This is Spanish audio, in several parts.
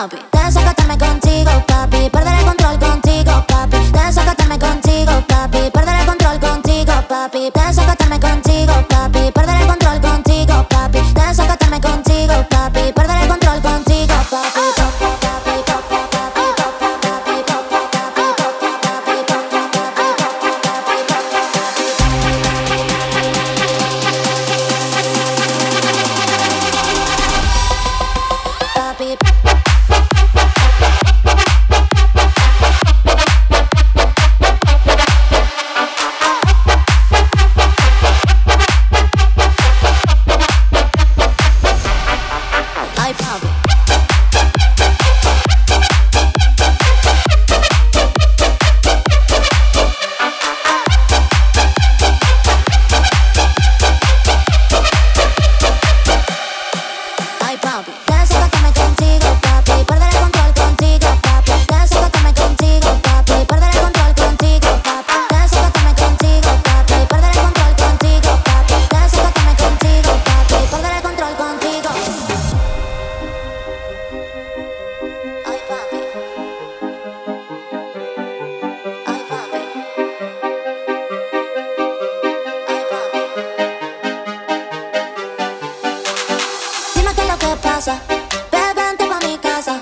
papi. Desacatarme contigo, papi. Perder el control contigo, papi. Desacatarme contigo, papi. Perder el control contigo, papi. Desacatarme contigo, papi. Perder el control contigo, papi. Desacatarme contigo, papi. Perder el control contigo, papi. Papi. que pasa. Bebente mi casa.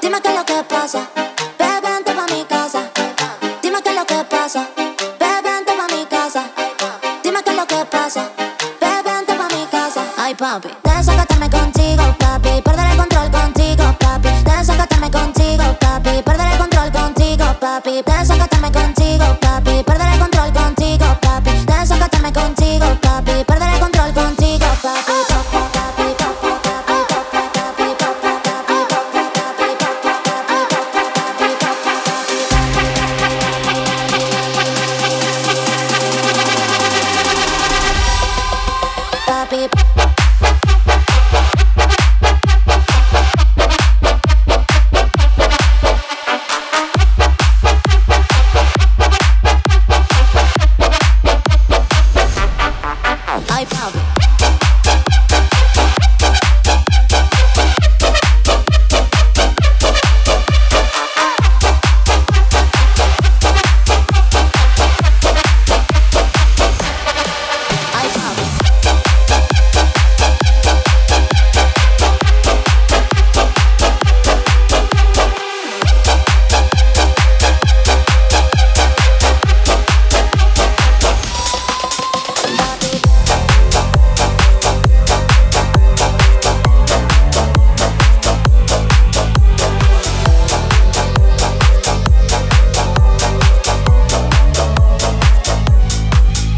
Dime qué lo que pasa. Bebente pa' mi casa. Dime qué lo que pasa. Bebente pa' mi casa. Dime qué lo que pasa. Bebente pa' mi casa. Ay, papi. Desacatarme contigo, papi. Perder el control contigo, papi. Desacatarme contigo, papi. Perder el control contigo, papi. Desacatarme contigo, papi. I pop.